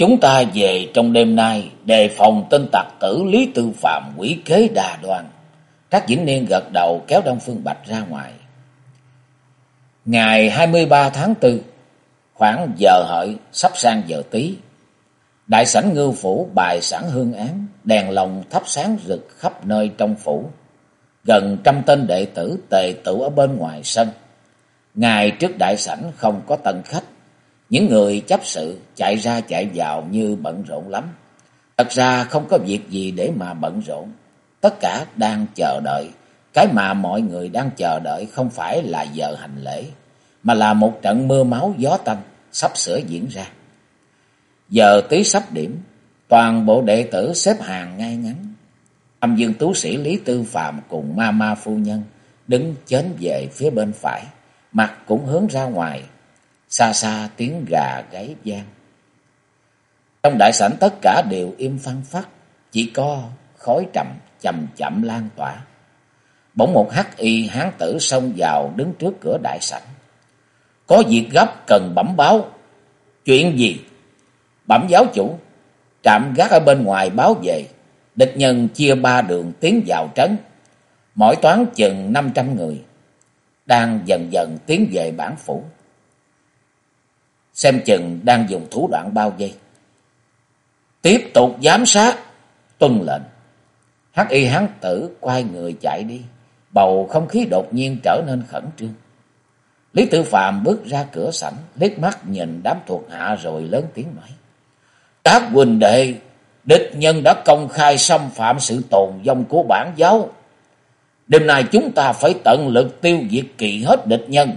Chúng ta về trong đêm nay đề phòng tên tặc tử Lý Tư Phạm quỷ kế đà đoan. Trác Vĩnh Niên gật đầu kéo Đông Phương Bạch ra ngoài. Ngày 23 tháng 4, khoảng giờ hợi sắp sang giờ tí. Đại sảnh ngư phủ bài sản hương án, đèn lồng thắp sáng rực khắp nơi trong phủ. Gần trăm tên đệ tử tề tụ ở bên ngoài sân. Ngày trước đại sảnh không có tân khách, những người chấp sự chạy ra chạy vào như bận rộn lắm. Thật ra không có việc gì để mà bận rộn. Tất cả đang chờ đợi. Cái mà mọi người đang chờ đợi không phải là giờ hành lễ, mà là một trận mưa máu gió tanh sắp sửa diễn ra. Giờ tí sắp điểm, toàn bộ đệ tử xếp hàng ngay ngắn. Âm dương tú sĩ Lý Tư Phạm cùng ma ma phu nhân đứng chến về phía bên phải, mặt cũng hướng ra ngoài, xa xa tiếng gà gáy vang. Trong đại sảnh tất cả đều im phăng phắc, chỉ có khói trầm chậm chậm lan tỏa. Bỗng một hắc y hán tử xông vào đứng trước cửa đại sảnh. Có việc gấp cần bẩm báo. Chuyện gì? Bẩm giáo chủ, trạm gác ở bên ngoài báo về, địch nhân chia ba đường tiến vào trấn. Mỗi toán chừng năm trăm người, đang dần dần tiến về bản phủ xem chừng đang dùng thủ đoạn bao vây. Tiếp tục giám sát, tuân lệnh. Hắc y hán tử quay người chạy đi, bầu không khí đột nhiên trở nên khẩn trương. Lý Tử Phạm bước ra cửa sảnh, liếc mắt nhìn đám thuộc hạ rồi lớn tiếng nói. Các huynh đệ, địch nhân đã công khai xâm phạm sự tồn vong của bản giáo. Đêm nay chúng ta phải tận lực tiêu diệt kỳ hết địch nhân.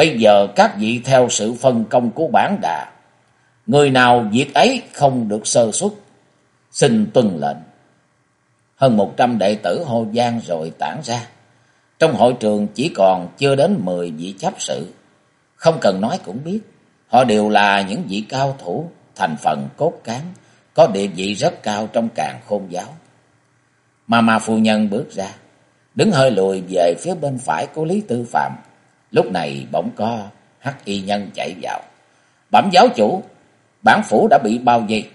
Bây giờ các vị theo sự phân công của bản đà. Người nào việc ấy không được sơ xuất. Xin tuân lệnh. Hơn một trăm đệ tử hô gian rồi tản ra. Trong hội trường chỉ còn chưa đến mười vị chấp sự. Không cần nói cũng biết. Họ đều là những vị cao thủ, thành phần cốt cán, có địa vị rất cao trong càng khôn giáo. Mà mà phu nhân bước ra, đứng hơi lùi về phía bên phải của Lý Tư Phạm. Lúc này bỗng có hắc y nhân chạy vào. Bẩm giáo chủ, bản phủ đã bị bao vây.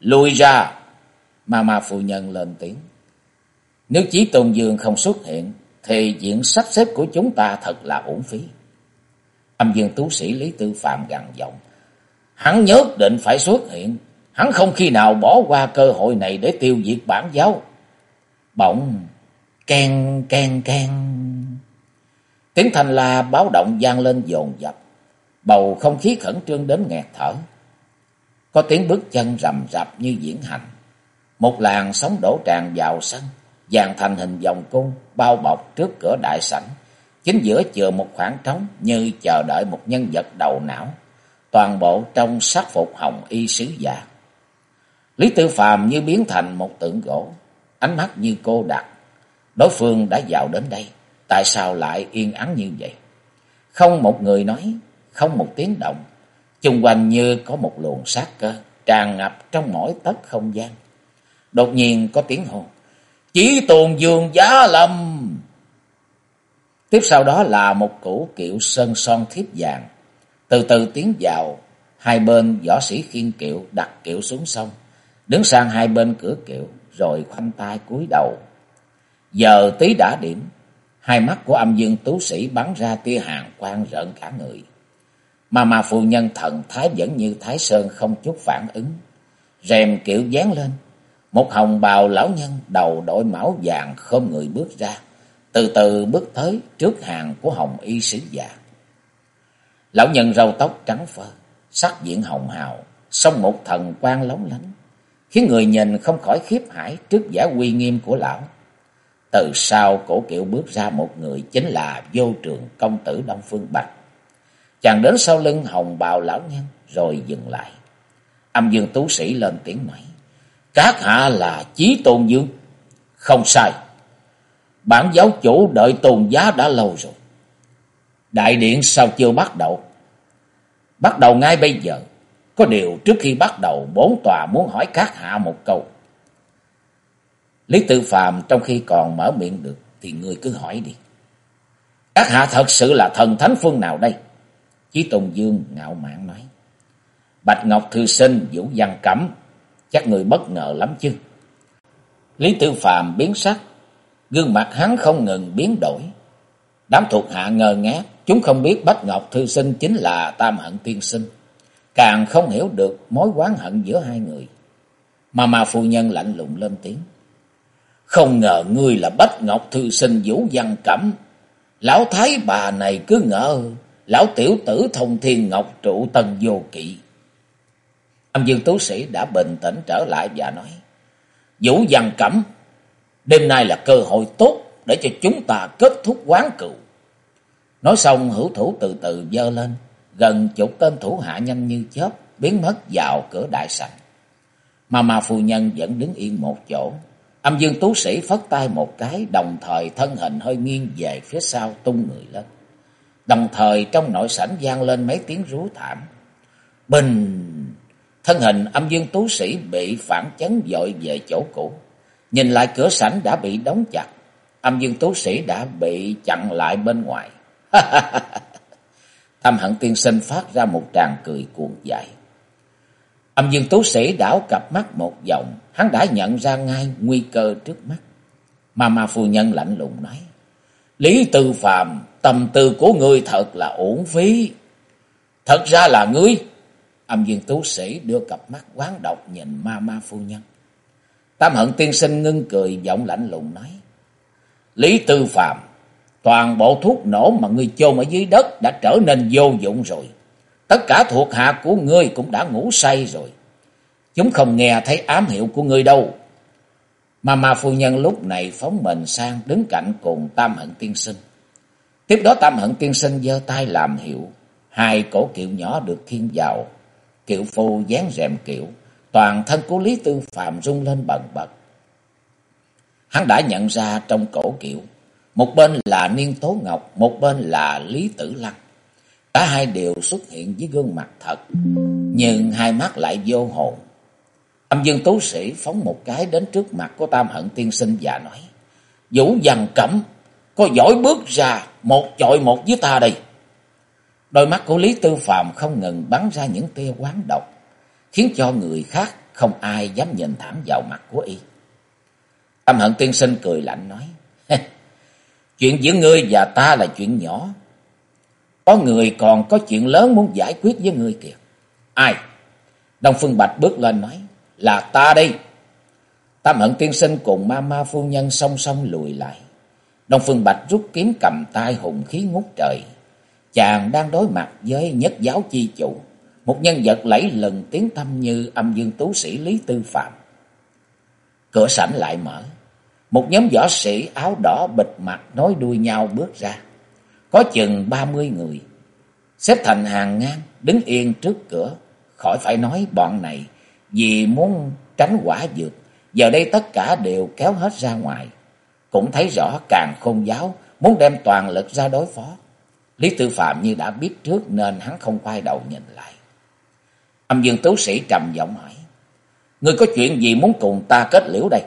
Lùi ra. Mà mà phu nhân lên tiếng. Nếu chí tôn dương không xuất hiện, thì diện sắp xếp của chúng ta thật là uổng phí. Âm dương tú sĩ Lý Tư Phạm gằn giọng. Hắn nhất định phải xuất hiện. Hắn không khi nào bỏ qua cơ hội này để tiêu diệt bản giáo. Bỗng, keng keng ken. Tiếng thanh la báo động gian lên dồn dập, bầu không khí khẩn trương đến nghẹt thở. Có tiếng bước chân rầm rập như diễn hành. Một làn sóng đổ tràn vào sân, dàn thành hình vòng cung bao bọc trước cửa đại sảnh. Chính giữa chừa một khoảng trống như chờ đợi một nhân vật đầu não, toàn bộ trong sắc phục hồng y sứ giả. Lý Tư Phàm như biến thành một tượng gỗ, ánh mắt như cô đặc. Đối phương đã vào đến đây, Tại sao lại yên ắng như vậy? Không một người nói, không một tiếng động. Chung quanh như có một luồng sát cơ, tràn ngập trong mỗi tấc không gian. Đột nhiên có tiếng hồn Chỉ tồn dương giá lâm. Tiếp sau đó là một củ kiệu sơn son thiếp vàng. Từ từ tiến vào, hai bên võ sĩ khiên kiệu đặt kiệu xuống sông. Đứng sang hai bên cửa kiệu, rồi khoanh tay cúi đầu. Giờ tí đã điểm, Hai mắt của âm dương tú sĩ bắn ra tia hàng quang rợn cả người. Mà mà phu nhân thần thái vẫn như thái sơn không chút phản ứng. Rèm kiểu dán lên. Một hồng bào lão nhân đầu đội mão vàng không người bước ra. Từ từ bước tới trước hàng của hồng y sứ già. Lão nhân râu tóc trắng phơ, sắc diện hồng hào, song một thần quang lóng lánh, khiến người nhìn không khỏi khiếp hải trước giả uy nghiêm của lão. Từ sau cổ kiệu bước ra một người chính là vô trường công tử Đông Phương Bạch. Chàng đến sau lưng hồng bào lão nhân rồi dừng lại. Âm dương tú sĩ lên tiếng nói. Các hạ là Chí Tôn Dương. Không sai. Bản giáo chủ đợi tôn giá đã lâu rồi. Đại điện sao chưa bắt đầu? Bắt đầu ngay bây giờ. Có điều trước khi bắt đầu, bốn tòa muốn hỏi các hạ một câu. Lý Tự Phàm trong khi còn mở miệng được, thì người cứ hỏi đi. Các hạ thật sự là thần thánh phương nào đây? Chí Tùng Dương ngạo mạn nói. Bạch Ngọc Thư Sinh, Vũ Văn Cẩm, chắc người bất ngờ lắm chứ. Lý Tự Phàm biến sắc, gương mặt hắn không ngừng biến đổi. Đám thuộc hạ ngờ ngác, chúng không biết Bạch Ngọc Thư Sinh chính là Tam Hận Tiên Sinh. Càng không hiểu được mối quán hận giữa hai người. Mà mà phu nhân lạnh lùng lên tiếng. Không ngờ ngươi là Bách Ngọc Thư Sinh Vũ Văn Cẩm. Lão Thái bà này cứ ngỡ, lão tiểu tử thông thiên ngọc trụ tần vô kỵ. Âm dương tú sĩ đã bình tĩnh trở lại và nói. Vũ Văn Cẩm, đêm nay là cơ hội tốt để cho chúng ta kết thúc quán cựu. Nói xong hữu thủ từ từ dơ lên, gần chục tên thủ hạ nhanh như chớp biến mất vào cửa đại sảnh. Mà mà phu nhân vẫn đứng yên một chỗ. Âm dương tú sĩ phất tay một cái, đồng thời thân hình hơi nghiêng về phía sau tung người lên. Đồng thời trong nội sảnh gian lên mấy tiếng rú thảm. Bình! Thân hình âm dương tú sĩ bị phản chấn dội về chỗ cũ. Nhìn lại cửa sảnh đã bị đóng chặt. Âm dương tú sĩ đã bị chặn lại bên ngoài. Tâm hận tiên sinh phát ra một tràng cười cuồng dại. Âm dương tú sĩ đảo cặp mắt một vòng, hắn đã nhận ra ngay nguy cơ trước mắt. Mà mà phu nhân lạnh lùng nói, Lý Tư Phàm tâm tư của ngươi thật là uổng phí. Thật ra là ngươi. Âm dương tú sĩ đưa cặp mắt quán độc nhìn ma ma phu nhân. Tam hận tiên sinh ngưng cười giọng lạnh lùng nói, Lý Tư Phạm Toàn bộ thuốc nổ mà ngươi chôn ở dưới đất đã trở nên vô dụng rồi. Tất cả thuộc hạ của ngươi cũng đã ngủ say rồi. Chúng không nghe thấy ám hiệu của ngươi đâu. Mà mà phu nhân lúc này phóng mình sang đứng cạnh cùng Tam Hận Tiên Sinh. Tiếp đó Tam Hận Tiên Sinh giơ tay làm hiệu. Hai cổ kiệu nhỏ được thiên vào. Kiệu phu dán rèm kiệu. Toàn thân của Lý Tư Phạm rung lên bần bật. Hắn đã nhận ra trong cổ kiệu một bên là Niên Tố Ngọc, một bên là Lý Tử Lăng. Cả hai đều xuất hiện với gương mặt thật, nhưng hai mắt lại vô hồn. Âm dương tú sĩ phóng một cái đến trước mặt của Tam Hận Tiên Sinh và nói, Vũ dằn cẩm, có giỏi bước ra, một chọi một với ta đây. Đôi mắt của Lý Tư Phạm không ngừng bắn ra những tia quán độc, khiến cho người khác không ai dám nhìn thẳng vào mặt của y. Tam Hận Tiên Sinh cười lạnh nói, Chuyện giữa ngươi và ta là chuyện nhỏ. Có người còn có chuyện lớn muốn giải quyết với người kìa. Ai? Đông Phương Bạch bước lên nói. Là ta đi Tam hận tiên sinh cùng ma ma phu nhân song song lùi lại. Đông Phương Bạch rút kiếm cầm tay hùng khí ngút trời. Chàng đang đối mặt với nhất giáo chi chủ. Một nhân vật lẫy lừng tiếng thâm như âm dương tú sĩ Lý Tư Phạm. Cửa sảnh lại mở. Một nhóm võ sĩ áo đỏ bịt mặt nối đuôi nhau bước ra. Có chừng ba mươi người. Xếp thành hàng ngang, đứng yên trước cửa. Khỏi phải nói bọn này vì muốn tránh quả dược. Giờ đây tất cả đều kéo hết ra ngoài. Cũng thấy rõ càng khôn giáo muốn đem toàn lực ra đối phó. Lý Tư Phạm như đã biết trước nên hắn không quay đầu nhìn lại. Âm dương tú sĩ trầm giọng hỏi. Ngươi có chuyện gì muốn cùng ta kết liễu đây?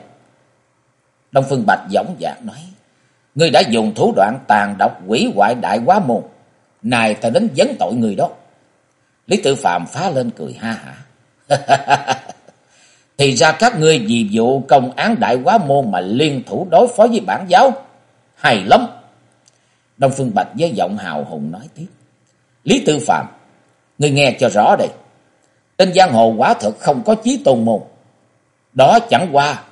Đông Phương Bạch giọng dạc nói. Ngươi đã dùng thủ đoạn tàn độc quỷ hoại đại quá môn. Này ta đến vấn tội người đó. Lý Tự Phạm phá lên cười ha hả. Thì ra các ngươi vì vụ công án đại quá môn mà liên thủ đối phó với bản giáo. Hay lắm. Đông Phương Bạch với giọng hào hùng nói tiếp. Lý Tư Phạm, ngươi nghe cho rõ đây. Trên giang hồ quả thực không có chí tôn môn. Đó chẳng qua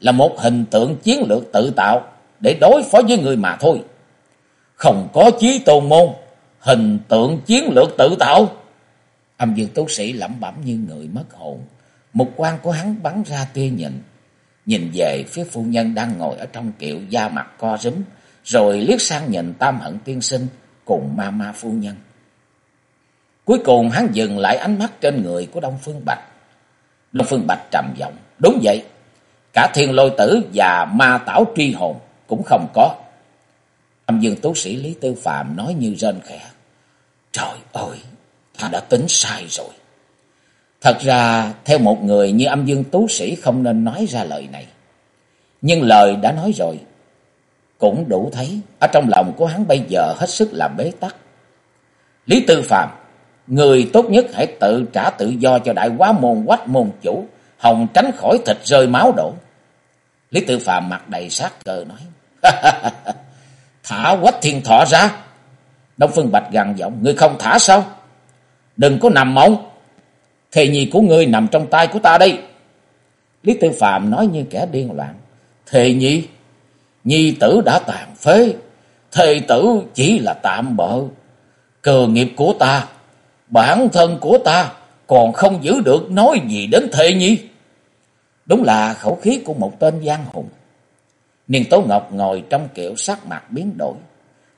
là một hình tượng chiến lược tự tạo để đối phó với người mà thôi. Không có chí tôn môn, hình tượng chiến lược tự tạo. Âm dương tú sĩ lẩm bẩm như người mất hồn. Một quan của hắn bắn ra tia nhìn. Nhìn về phía phu nhân đang ngồi ở trong kiệu da mặt co rúm. Rồi liếc sang nhìn tam hận tiên sinh cùng ma ma phu nhân. Cuối cùng hắn dừng lại ánh mắt trên người của Đông Phương Bạch. Đông Phương Bạch trầm giọng. Đúng vậy. Cả thiên lôi tử và ma tảo truy hồn cũng không có. Âm dương tú sĩ Lý Tư Phạm nói như rên khẽ. Trời ơi, ta đã tính sai rồi. Thật ra, theo một người như âm dương tú sĩ không nên nói ra lời này. Nhưng lời đã nói rồi, cũng đủ thấy ở trong lòng của hắn bây giờ hết sức làm bế tắc. Lý Tư Phạm, người tốt nhất hãy tự trả tự do cho đại quá môn quách môn chủ, hồng tránh khỏi thịt rơi máu đổ. Lý Tư Phạm mặt đầy sát cơ nói, thả quách thiên thọ ra. Đông Phương Bạch gằn giọng, ngươi không thả sao? Đừng có nằm mộng, thề nhi của ngươi nằm trong tay của ta đây. Lý Tư Phạm nói như kẻ điên loạn, thề nhi, nhi tử đã tàn phế, thề tử chỉ là tạm bợ. Cờ nghiệp của ta, bản thân của ta còn không giữ được nói gì đến thề nhi. Đúng là khẩu khí của một tên giang hùng. Niên Tố Ngọc ngồi trong kiểu sắc mặt biến đổi.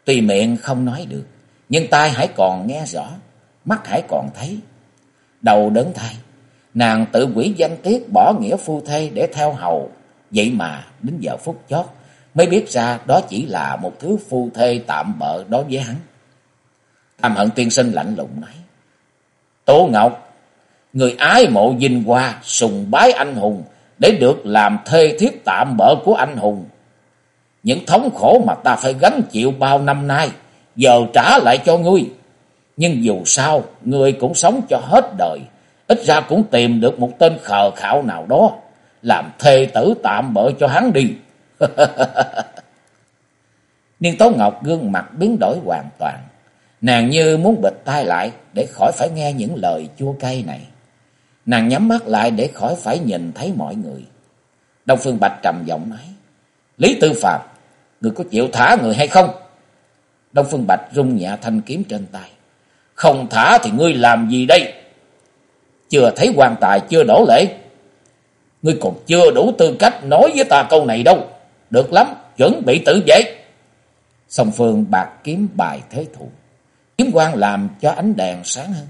Tuy miệng không nói được, nhưng tai hãy còn nghe rõ, mắt hãy còn thấy. Đầu đớn thay, nàng tự quỷ danh tiết bỏ nghĩa phu thê để theo hầu. Vậy mà đến giờ phút chót mới biết ra đó chỉ là một thứ phu thê tạm bợ đối với hắn. Tam hận tiên sinh lạnh lùng nói. Tố Ngọc, người ái mộ vinh hoa, sùng bái anh hùng, để được làm thê thiếp tạm bỡ của anh hùng. Những thống khổ mà ta phải gánh chịu bao năm nay, giờ trả lại cho ngươi. Nhưng dù sao, ngươi cũng sống cho hết đời, ít ra cũng tìm được một tên khờ khảo nào đó, làm thê tử tạm bỡ cho hắn đi. Niên Tố Ngọc gương mặt biến đổi hoàn toàn, nàng như muốn bịt tai lại để khỏi phải nghe những lời chua cay này. Nàng nhắm mắt lại để khỏi phải nhìn thấy mọi người. Đông Phương Bạch trầm giọng nói. Lý Tư Phạm, người có chịu thả người hay không? Đông Phương Bạch rung nhẹ thanh kiếm trên tay. Không thả thì ngươi làm gì đây? Chưa thấy quan tài chưa đổ lễ. Ngươi còn chưa đủ tư cách nói với ta câu này đâu. Được lắm, chuẩn bị tử vệ. Song Phương bạc kiếm bài thế thủ. Kiếm quan làm cho ánh đèn sáng hơn.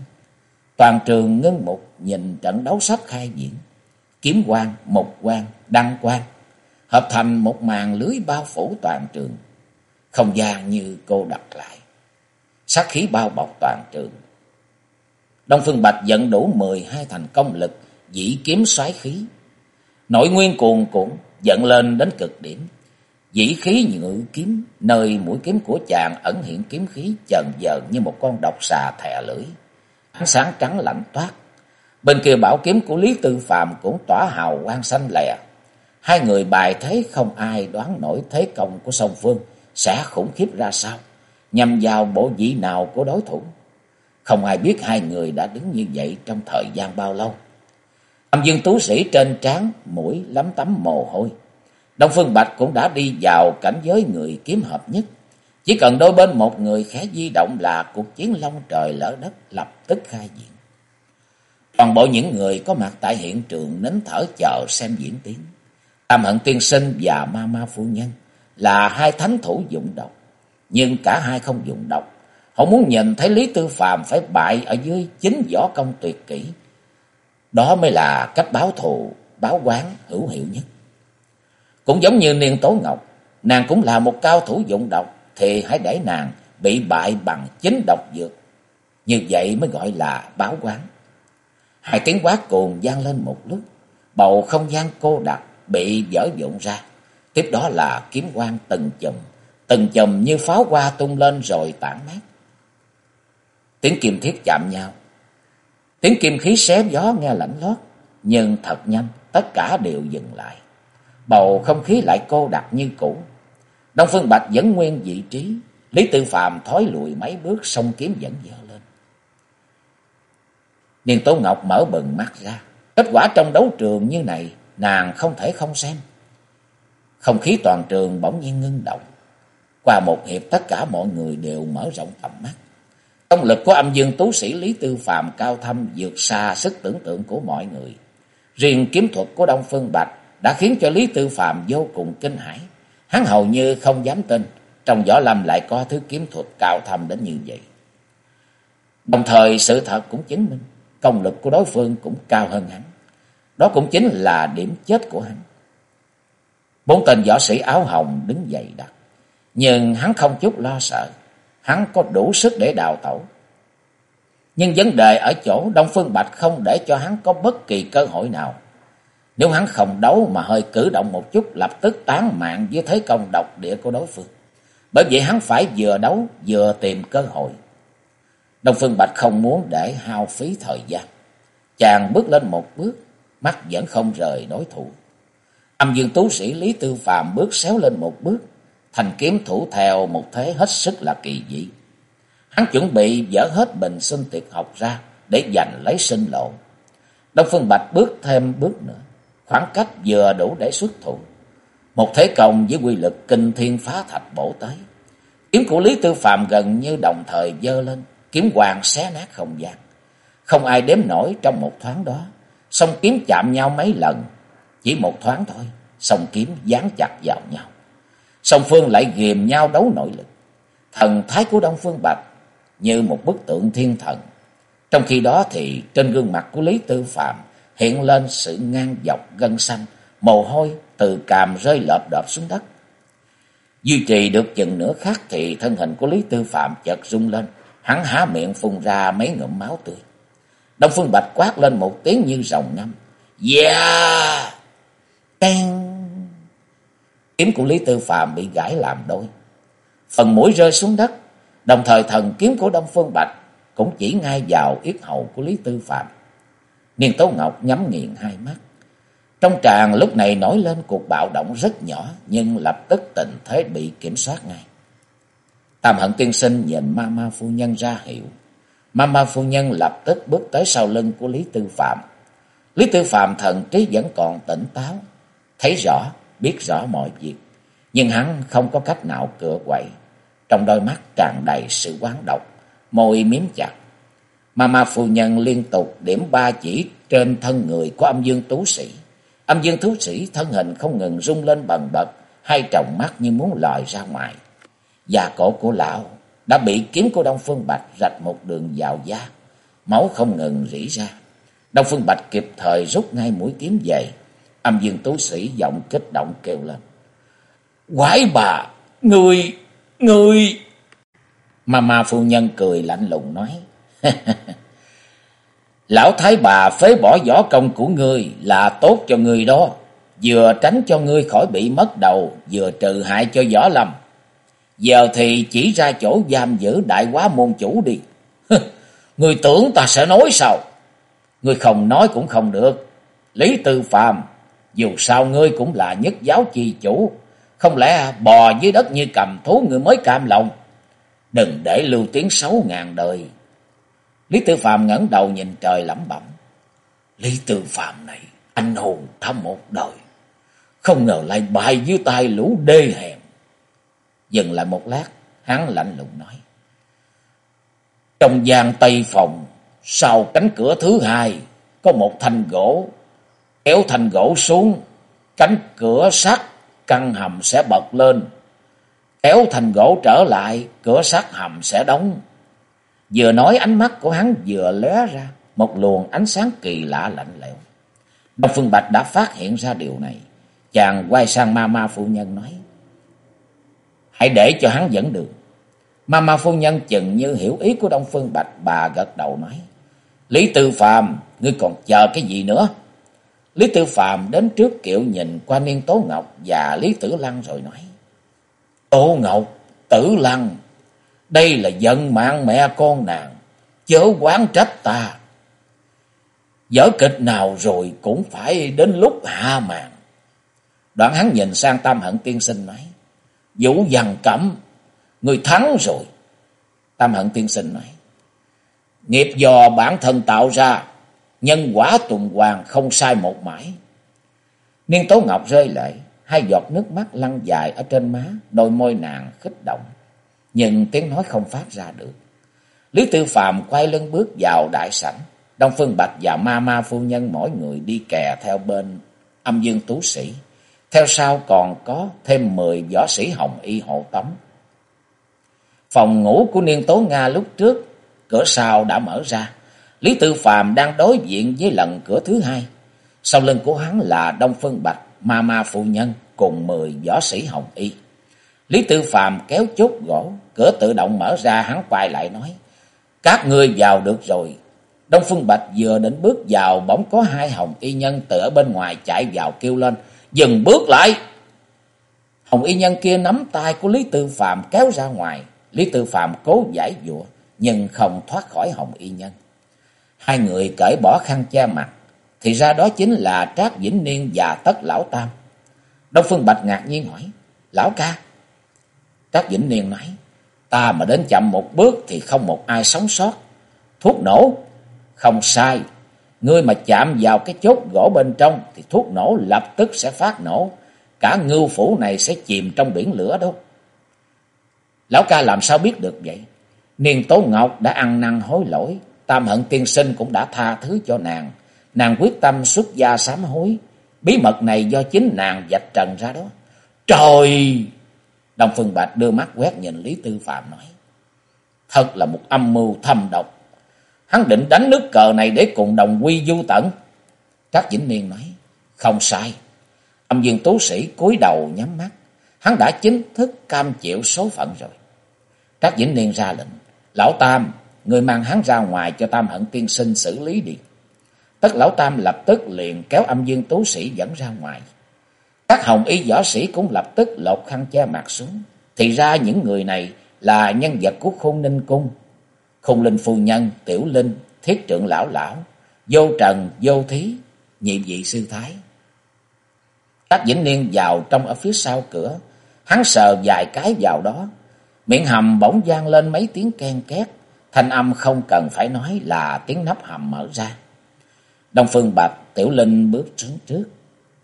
Toàn trường ngưng mục nhìn trận đấu sắp khai diễn. Kiếm quang, mục quang, đăng quang. Hợp thành một màn lưới bao phủ toàn trường. Không gian như cô đặt lại. Sát khí bao bọc toàn trường. Đông Phương Bạch dẫn đủ 12 thành công lực, dĩ kiếm xoáy khí. Nội nguyên cuồn cuộn, dẫn lên đến cực điểm. Dĩ khí ngự kiếm, nơi mũi kiếm của chàng ẩn hiện kiếm khí chần dần như một con độc xà thè lưỡi ánh sáng trắng lạnh toát. Bên kia bảo kiếm của Lý Tư Phạm cũng tỏa hào quang xanh lè. Hai người bài thế không ai đoán nổi thế công của song phương sẽ khủng khiếp ra sao, nhằm vào bộ dĩ nào của đối thủ. Không ai biết hai người đã đứng như vậy trong thời gian bao lâu. Âm dương tú sĩ trên trán mũi lắm tắm mồ hôi. Đông Phương Bạch cũng đã đi vào cảnh giới người kiếm hợp nhất. Chỉ cần đôi bên một người khẽ di động là cuộc chiến long trời lỡ đất lập tức khai diễn. Toàn bộ những người có mặt tại hiện trường nín thở chờ xem diễn tiến. Tam hận tiên sinh và ma ma phu nhân là hai thánh thủ dụng độc. Nhưng cả hai không dụng độc. Họ muốn nhìn thấy Lý Tư Phạm phải bại ở dưới chính võ công tuyệt kỹ. Đó mới là cách báo thù, báo quán hữu hiệu nhất. Cũng giống như Niên Tố Ngọc, nàng cũng là một cao thủ dụng độc thì hãy để nàng bị bại bằng chính độc dược. Như vậy mới gọi là báo quán. Hai tiếng quát cuồng gian lên một lúc, bầu không gian cô đặc bị dở dụng ra. Tiếp đó là kiếm quang từng chùm, từng chùm như pháo hoa tung lên rồi tản mát. Tiếng kim thiết chạm nhau. Tiếng kim khí xé gió nghe lạnh lót, nhưng thật nhanh, tất cả đều dừng lại. Bầu không khí lại cô đặc như cũ, Đông Phương Bạch vẫn nguyên vị trí, Lý Tư Phạm thói lùi mấy bước song kiếm vẫn dở Điền Niên Tố Ngọc mở bừng mắt ra, kết quả trong đấu trường như này nàng không thể không xem. Không khí toàn trường bỗng nhiên ngưng động. Qua một hiệp tất cả mọi người đều mở rộng tầm mắt. Công lực của âm dương tú sĩ Lý Tư Phạm cao thâm vượt xa sức tưởng tượng của mọi người. Riêng kiếm thuật của Đông Phương Bạch đã khiến cho Lý Tư Phạm vô cùng kinh hãi. Hắn hầu như không dám tin, trong võ lâm lại có thứ kiếm thuật cao thâm đến như vậy. Đồng thời sự thật cũng chứng minh, công lực của đối phương cũng cao hơn hắn. Đó cũng chính là điểm chết của hắn. Bốn tên võ sĩ áo hồng đứng dậy đặt. Nhưng hắn không chút lo sợ. Hắn có đủ sức để đào tẩu. Nhưng vấn đề ở chỗ Đông Phương Bạch không để cho hắn có bất kỳ cơ hội nào. Nếu hắn không đấu mà hơi cử động một chút, lập tức tán mạng với thế công độc địa của đối phương. Bởi vậy hắn phải vừa đấu, vừa tìm cơ hội. Đông Phương Bạch không muốn để hao phí thời gian. Chàng bước lên một bước, mắt vẫn không rời đối thủ. Âm dương tú sĩ Lý Tư Phạm bước xéo lên một bước, thành kiếm thủ theo một thế hết sức là kỳ dị. Hắn chuẩn bị dỡ hết bình sinh tuyệt học ra để giành lấy sinh lộ. Đông Phương Bạch bước thêm bước nữa, khoảng cách vừa đủ để xuất thủ. Một thế công với quy lực kinh thiên phá thạch bổ tới. Kiếm của Lý Tư Phạm gần như đồng thời dơ lên, kiếm hoàng xé nát không gian. Không ai đếm nổi trong một thoáng đó, song kiếm chạm nhau mấy lần, chỉ một thoáng thôi, song kiếm dán chặt vào nhau. Song phương lại ghìm nhau đấu nội lực. Thần thái của Đông Phương Bạch như một bức tượng thiên thần. Trong khi đó thì trên gương mặt của Lý Tư Phạm hiện lên sự ngang dọc gân xanh, mồ hôi từ càm rơi lợp đợp xuống đất. Duy trì được chừng nửa khắc thì thân hình của Lý Tư Phạm chợt rung lên, hắn há miệng phun ra mấy ngụm máu tươi. Đông Phương Bạch quát lên một tiếng như rồng ngâm. Dạ! Yeah! Ten! Kiếm của Lý Tư Phạm bị gãy làm đôi. Phần mũi rơi xuống đất, đồng thời thần kiếm của Đông Phương Bạch cũng chỉ ngay vào yết hầu của Lý Tư Phạm. Niên Tố Ngọc nhắm nghiền hai mắt. Trong tràng lúc này nổi lên cuộc bạo động rất nhỏ nhưng lập tức tình thế bị kiểm soát ngay. Tam hận tiên sinh nhìn ma ma phu nhân ra hiệu. Ma ma phu nhân lập tức bước tới sau lưng của Lý Tư Phạm. Lý Tư Phạm thần trí vẫn còn tỉnh táo, thấy rõ, biết rõ mọi việc. Nhưng hắn không có cách nào cựa quậy. Trong đôi mắt tràn đầy sự quán độc, môi miếm chặt. Ma ma phu nhân liên tục điểm ba chỉ trên thân người của âm dương tú sĩ. Âm dương tú sĩ thân hình không ngừng rung lên bần bật, hai tròng mắt như muốn lòi ra ngoài. Và cổ của lão đã bị kiếm của Đông Phương Bạch rạch một đường vào da, máu không ngừng rỉ ra. Đông Phương Bạch kịp thời rút ngay mũi kiếm về, âm dương tú sĩ giọng kích động kêu lên. Quái bà, người, người... Mà mà phu nhân cười lạnh lùng nói. Lão thái bà phế bỏ võ công của ngươi là tốt cho ngươi đó. Vừa tránh cho ngươi khỏi bị mất đầu, vừa trừ hại cho võ lâm. Giờ thì chỉ ra chỗ giam giữ đại quá môn chủ đi. Người tưởng ta sẽ nói sao? Người không nói cũng không được. Lý Tư Phàm, dù sao ngươi cũng là nhất giáo chi chủ. Không lẽ bò dưới đất như cầm thú người mới cam lòng. Đừng để lưu tiếng xấu ngàn đời. Lý Tư Phàm ngẩng đầu nhìn trời lẩm bẩm. Lý Tư Phàm này, anh hùng thăm một đời. Không ngờ lại bại dưới tay lũ đê hèn. Dừng lại một lát, hắn lạnh lùng nói. Trong gian tây phòng, sau cánh cửa thứ hai, có một thanh gỗ. Kéo thanh gỗ xuống, cánh cửa sắt, căn hầm sẽ bật lên. Kéo thanh gỗ trở lại, cửa sắt hầm sẽ đóng. Vừa nói ánh mắt của hắn vừa lóe ra một luồng ánh sáng kỳ lạ lạnh lẽo. Đông Phương Bạch đã phát hiện ra điều này. Chàng quay sang ma ma phụ nhân nói. Hãy để cho hắn dẫn đường. mà ma phu nhân chừng như hiểu ý của Đông Phương Bạch. Bà gật đầu nói. Lý Tư Phạm, ngươi còn chờ cái gì nữa? Lý Tư Phạm đến trước kiệu nhìn qua Niên Tố Ngọc và Lý Tử Lăng rồi nói. Tố Ngọc, Tử Lăng, đây là dân mạng mẹ con nàng, chớ quán trách ta. Giở kịch nào rồi cũng phải đến lúc hạ màn. Đoạn hắn nhìn sang Tam Hận Tiên Sinh nói, Vũ dằn cẩm, người thắng rồi. Tam Hận Tiên Sinh nói, Nghiệp do bản thân tạo ra, nhân quả tuần hoàn không sai một mãi. Niên Tố Ngọc rơi lệ, hai giọt nước mắt lăn dài ở trên má, đôi môi nàng khích động nhưng tiếng nói không phát ra được. Lý Tư Phạm quay lưng bước vào đại sảnh, Đông Phương Bạch và Ma Ma phu nhân mỗi người đi kè theo bên âm dương tú sĩ. Theo sau còn có thêm 10 võ sĩ hồng y hộ tống. Phòng ngủ của Niên Tố Nga lúc trước, cửa sau đã mở ra. Lý Tư Phạm đang đối diện với lần cửa thứ hai. Sau lưng của hắn là Đông Phương Bạch, Ma Ma Phụ Nhân cùng mười võ sĩ Hồng Y. Lý Tư Phàm kéo chốt gỗ, cửa tự động mở ra hắn quay lại nói. Các ngươi vào được rồi. Đông Phương Bạch vừa đến bước vào bỗng có hai Hồng Y Nhân từ ở bên ngoài chạy vào kêu lên. Dừng bước lại! Hồng Y Nhân kia nắm tay của Lý Tư phạm kéo ra ngoài. Lý Tư phạm cố giải dụa nhưng không thoát khỏi Hồng Y Nhân. Hai người cởi bỏ khăn che mặt, thì ra đó chính là Trác Vĩnh Niên và Tất Lão Tam. Đông Phương Bạch ngạc nhiên hỏi, Lão ca. Trác Vĩnh Niên nói, ta mà đến chậm một bước thì không một ai sống sót. Thuốc nổ, không sai. Ngươi mà chạm vào cái chốt gỗ bên trong thì thuốc nổ lập tức sẽ phát nổ. Cả ngưu phủ này sẽ chìm trong biển lửa đâu. Lão ca làm sao biết được vậy? Niên Tố Ngọc đã ăn năn hối lỗi, Tam Hận Tiên Sinh cũng đã tha thứ cho nàng. Nàng quyết tâm xuất gia sám hối. Bí mật này do chính nàng dạch trần ra đó. Trời! đồng Phương Bạch đưa mắt quét nhìn Lý Tư Phạm nói. Thật là một âm mưu thâm độc. Hắn định đánh nước cờ này để cùng đồng quy du tận. Trác Vĩnh Niên nói. Không sai. Âm dương tú sĩ cúi đầu nhắm mắt. Hắn đã chính thức cam chịu số phận rồi. Trác Vĩnh Niên ra lệnh. Lão Tam, người mang hắn ra ngoài cho Tam Hận Tiên Sinh xử lý đi. Tất Lão Tam lập tức liền kéo âm dương tú sĩ dẫn ra ngoài. Các hồng y võ sĩ cũng lập tức lột khăn che mặt xuống. Thì ra những người này là nhân vật của khôn ninh cung khung linh phu nhân, tiểu linh, thiết trưởng lão lão, vô trần, vô thí, nhị vị sư thái. Các vĩnh niên vào trong ở phía sau cửa, hắn sờ vài cái vào đó. Miệng hầm bỗng gian lên mấy tiếng ken két, thanh âm không cần phải nói là tiếng nắp hầm mở ra. Đông Phương Bạch, Tiểu Linh bước xuống trước.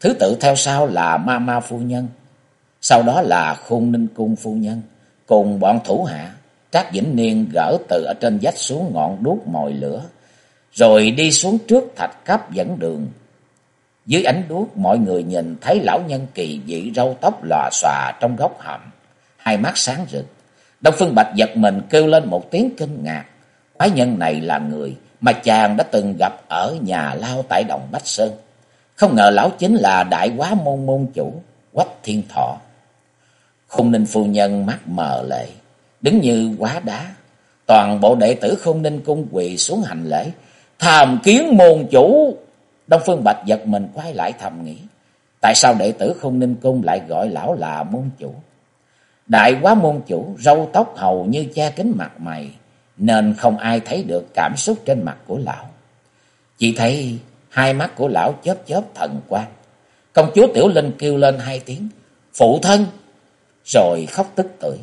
Thứ tự theo sau là Ma Ma Phu Nhân. Sau đó là Khung Ninh Cung Phu Nhân. Cùng bọn thủ hạ. Trác Vĩnh Niên gỡ từ ở trên vách xuống ngọn đuốc mồi lửa. Rồi đi xuống trước thạch cấp dẫn đường. Dưới ánh đuốc mọi người nhìn thấy lão nhân kỳ dị râu tóc lòa xòa trong góc hầm. Hai mắt sáng rực. Đông Phương Bạch giật mình kêu lên một tiếng kinh ngạc. Quái nhân này là người mà chàng đã từng gặp ở nhà lao tại Đồng Bách Sơn. Không ngờ lão chính là đại quá môn môn chủ, Quách Thiên Thọ. Khung ninh phu nhân mắt mờ lệ, đứng như quá đá. Toàn bộ đệ tử không ninh cung quỳ xuống hành lễ. Thàm kiến môn chủ! Đông Phương Bạch giật mình quay lại thầm nghĩ. Tại sao đệ tử không ninh cung lại gọi lão là môn chủ? Đại quá môn chủ, râu tóc hầu như che kính mặt mày, nên không ai thấy được cảm xúc trên mặt của lão. Chỉ thấy hai mắt của lão chớp chớp thần quang. Công chúa Tiểu Linh kêu lên hai tiếng, phụ thân, rồi khóc tức tưởi.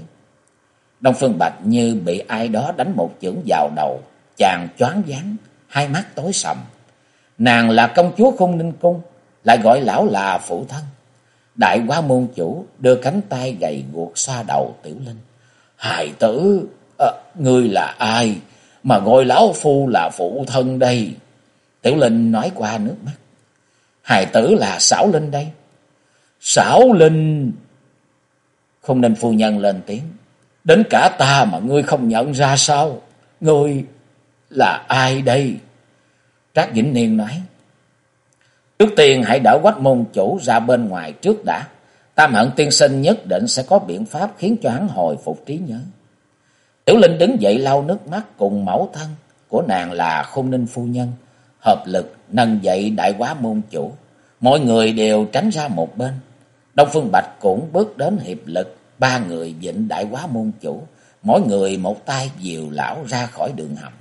Đông Phương Bạch như bị ai đó đánh một chưởng vào đầu, chàng choáng váng, hai mắt tối sầm. Nàng là công chúa Khung Ninh Cung, lại gọi lão là phụ thân. Đại quá môn chủ đưa cánh tay gầy guộc xoa đầu Tiểu Linh. Hài tử, à, ngươi là ai mà gọi lão phu là phụ thân đây? Tiểu Linh nói qua nước mắt. Hài tử là Sảo Linh đây. Sảo Linh! Không nên phu nhân lên tiếng. Đến cả ta mà ngươi không nhận ra sao? Ngươi là ai đây? Trác Vĩnh Niên nói. Trước tiên hãy đỡ quách môn chủ ra bên ngoài trước đã. Tam hận tiên sinh nhất định sẽ có biện pháp khiến cho hắn hồi phục trí nhớ. Tiểu Linh đứng dậy lau nước mắt cùng mẫu thân của nàng là khôn ninh phu nhân. Hợp lực nâng dậy đại quá môn chủ. Mọi người đều tránh ra một bên. Đông Phương Bạch cũng bước đến hiệp lực. Ba người vịnh đại quá môn chủ. Mỗi người một tay dìu lão ra khỏi đường hầm.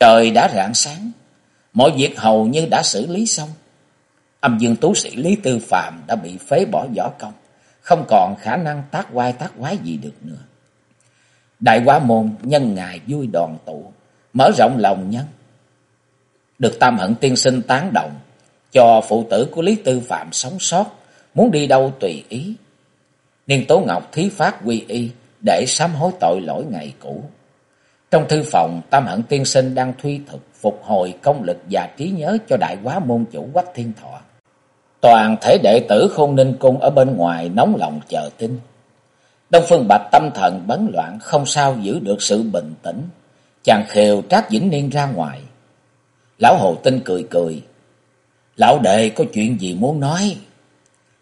Trời đã rạng sáng. Mọi việc hầu như đã xử lý xong. Âm dương tú sĩ Lý Tư Phạm đã bị phế bỏ võ công. Không còn khả năng tác quai tác quái gì được nữa. Đại quá môn nhân ngài vui đoàn tụ. Mở rộng lòng nhân. Được tam hận tiên sinh tán động. Cho phụ tử của Lý Tư Phạm sống sót. Muốn đi đâu tùy ý. Niên Tố Ngọc thí phát quy y. Để sám hối tội lỗi ngày cũ. Trong thư phòng, Tam Hận Tiên Sinh đang thuy thực phục hồi công lực và trí nhớ cho đại quá môn chủ Quách Thiên Thọ. Toàn thể đệ tử khôn ninh cung ở bên ngoài nóng lòng chờ tin. Đông Phương Bạch tâm thần bấn loạn, không sao giữ được sự bình tĩnh. Chàng khều Trác Vĩnh Niên ra ngoài. Lão Hồ Tinh cười cười. Lão đệ có chuyện gì muốn nói?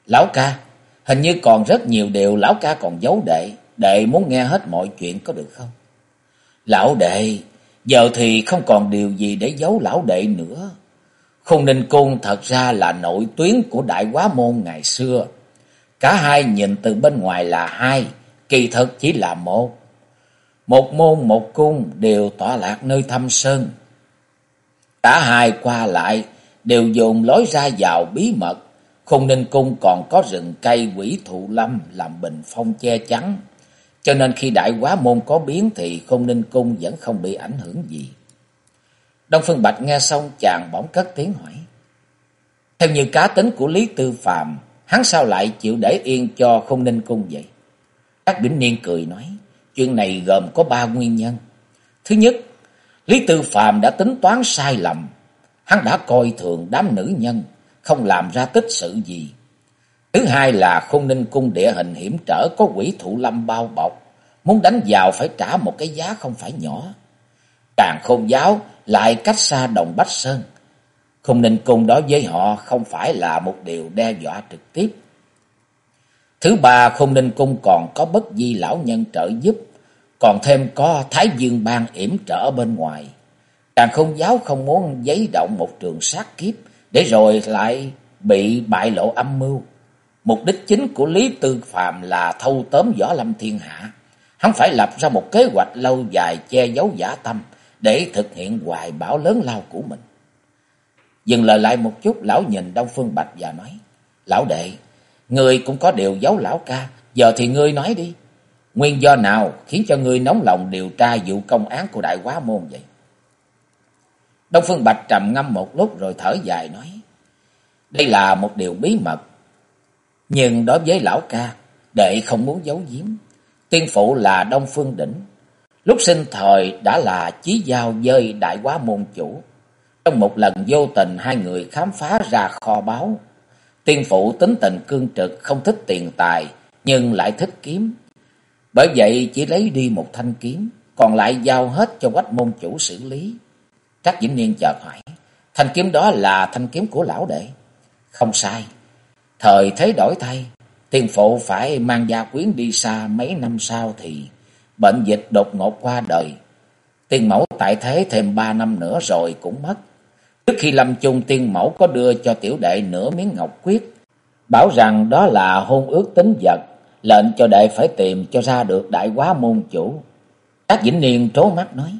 Lão ca, hình như còn rất nhiều điều lão ca còn giấu đệ. Đệ muốn nghe hết mọi chuyện có được không? Lão đệ, giờ thì không còn điều gì để giấu lão đệ nữa. Khung Ninh Cung thật ra là nội tuyến của Đại Quá Môn ngày xưa. Cả hai nhìn từ bên ngoài là hai, kỳ thực chỉ là một. Một môn một cung đều tọa lạc nơi thâm sơn. Cả hai qua lại đều dùng lối ra vào bí mật. Khung Ninh Cung còn có rừng cây quỷ thụ lâm làm bình phong che chắn. Cho nên khi đại quá môn có biến thì Khung Ninh Cung vẫn không bị ảnh hưởng gì. Đông Phương Bạch nghe xong chàng bỗng cất tiếng hỏi. Theo như cá tính của Lý Tư Phạm, hắn sao lại chịu để yên cho Khung Ninh Cung vậy? Các Bỉnh Niên cười nói, chuyện này gồm có ba nguyên nhân. Thứ nhất, Lý Tư Phạm đã tính toán sai lầm. Hắn đã coi thường đám nữ nhân, không làm ra tích sự gì. Thứ hai là không ninh cung địa hình hiểm trở có quỷ thụ lâm bao bọc. Muốn đánh vào phải trả một cái giá không phải nhỏ. Càng khôn giáo lại cách xa đồng Bách Sơn. không ninh cung đó với họ không phải là một điều đe dọa trực tiếp. Thứ ba, không ninh cung còn có bất di lão nhân trợ giúp. Còn thêm có Thái Dương Bang yểm trở bên ngoài. Càng không giáo không muốn giấy động một trường sát kiếp. Để rồi lại bị bại lộ âm mưu. Mục đích chính của Lý Tư Phạm là thâu tóm võ lâm thiên hạ. Hắn phải lập ra một kế hoạch lâu dài che giấu giả tâm để thực hiện hoài bão lớn lao của mình. Dừng lời lại một chút, lão nhìn Đông Phương Bạch và nói, Lão đệ, ngươi cũng có điều giấu lão ca, giờ thì ngươi nói đi. Nguyên do nào khiến cho ngươi nóng lòng điều tra vụ công án của Đại Quá Môn vậy? Đông Phương Bạch trầm ngâm một lúc rồi thở dài nói, Đây là một điều bí mật, nhưng đối với lão ca, đệ không muốn giấu giếm. Tiên phụ là Đông Phương Đỉnh. Lúc sinh thời đã là chí giao dơi đại quá môn chủ. Trong một lần vô tình hai người khám phá ra kho báu. Tiên phụ tính tình cương trực không thích tiền tài nhưng lại thích kiếm. Bởi vậy chỉ lấy đi một thanh kiếm, còn lại giao hết cho quách môn chủ xử lý. Trác Vĩnh Niên chợt hỏi, thanh kiếm đó là thanh kiếm của lão đệ. Không sai, Thời thế đổi thay, tiên phụ phải mang gia quyến đi xa mấy năm sau thì bệnh dịch đột ngột qua đời. Tiên mẫu tại thế thêm ba năm nữa rồi cũng mất. Trước khi lâm chung tiên mẫu có đưa cho tiểu đệ nửa miếng ngọc quyết, bảo rằng đó là hôn ước tính vật, lệnh cho đệ phải tìm cho ra được đại quá môn chủ. Các Vĩnh Niên trố mắt nói,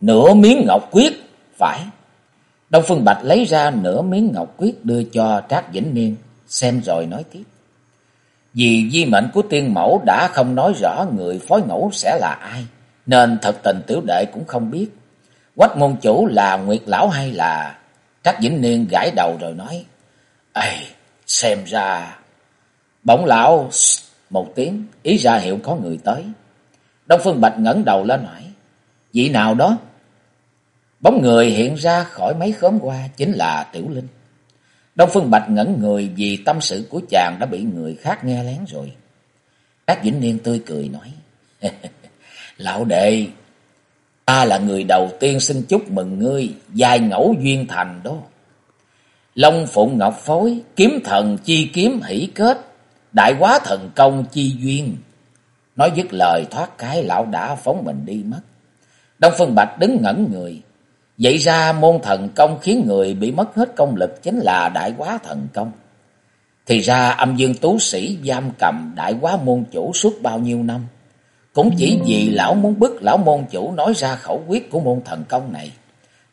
nửa miếng ngọc quyết, phải. Đông Phương Bạch lấy ra nửa miếng ngọc quyết đưa cho Trác Vĩnh Niên xem rồi nói tiếp. Vì di mệnh của tiên mẫu đã không nói rõ người phối ngẫu sẽ là ai, nên thật tình tiểu đệ cũng không biết. Quách môn chủ là Nguyệt Lão hay là... Trác Vĩnh Niên gãi đầu rồi nói, Ây, xem ra... Bỗng lão một tiếng, ý ra hiệu có người tới. Đông Phương Bạch ngẩng đầu lên hỏi, vị nào đó? Bóng người hiện ra khỏi mấy khóm qua chính là Tiểu Linh. Đông Phương Bạch ngẩn người vì tâm sự của chàng đã bị người khác nghe lén rồi. Các Vĩnh Niên tươi cười nói. Lão đệ, ta là người đầu tiên xin chúc mừng ngươi, dài ngẫu duyên thành đó. Long Phụng Ngọc Phối, kiếm thần chi kiếm hỷ kết, đại quá thần công chi duyên. Nói dứt lời thoát cái lão đã phóng mình đi mất. Đông Phương Bạch đứng ngẩn người, Vậy ra môn thần công khiến người bị mất hết công lực chính là đại quá thần công. Thì ra âm dương tú sĩ giam cầm đại quá môn chủ suốt bao nhiêu năm. Cũng chỉ vì lão muốn bức lão môn chủ nói ra khẩu quyết của môn thần công này.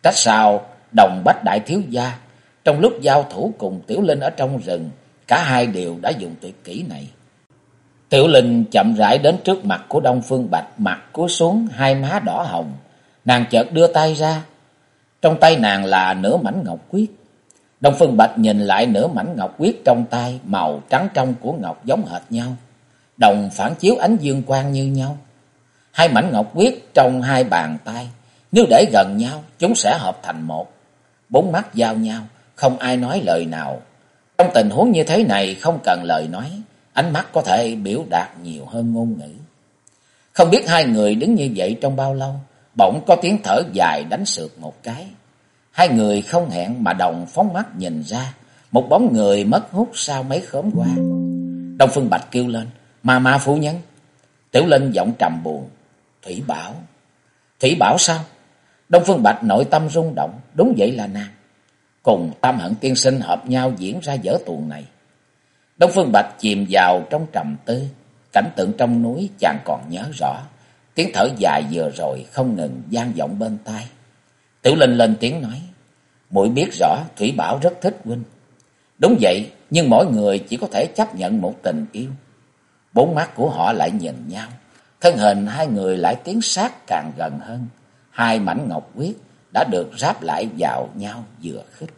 Trách sao đồng bách đại thiếu gia, trong lúc giao thủ cùng Tiểu Linh ở trong rừng, cả hai đều đã dùng tuyệt kỹ này. Tiểu Linh chậm rãi đến trước mặt của Đông Phương Bạch, mặt cúi xuống, hai má đỏ hồng. Nàng chợt đưa tay ra, trong tay nàng là nửa mảnh ngọc quyết. Đông Phương Bạch nhìn lại nửa mảnh ngọc quyết trong tay, màu trắng trong của ngọc giống hệt nhau. Đồng phản chiếu ánh dương quang như nhau. Hai mảnh ngọc quyết trong hai bàn tay, nếu để gần nhau, chúng sẽ hợp thành một. Bốn mắt giao nhau, không ai nói lời nào. Trong tình huống như thế này không cần lời nói, ánh mắt có thể biểu đạt nhiều hơn ngôn ngữ. Không biết hai người đứng như vậy trong bao lâu, bỗng có tiếng thở dài đánh sượt một cái. Hai người không hẹn mà đồng phóng mắt nhìn ra. Một bóng người mất hút sau mấy khóm qua. Đông Phương Bạch kêu lên. "Ma ma phu nhân. Tiểu Linh giọng trầm buồn. Thủy Bảo. Thủy Bảo sao? Đông Phương Bạch nội tâm rung động. Đúng vậy là nàng. Cùng tam hận tiên sinh hợp nhau diễn ra dở tuồng này. Đông Phương Bạch chìm vào trong trầm tư. Cảnh tượng trong núi chàng còn nhớ rõ. Tiếng thở dài vừa rồi không ngừng gian vọng bên tai. Tiểu Linh lên tiếng nói. muội biết rõ Thủy Bảo rất thích huynh. Đúng vậy, nhưng mỗi người chỉ có thể chấp nhận một tình yêu. Bốn mắt của họ lại nhìn nhau. Thân hình hai người lại tiến sát càng gần hơn. Hai mảnh ngọc huyết đã được ráp lại vào nhau vừa khích.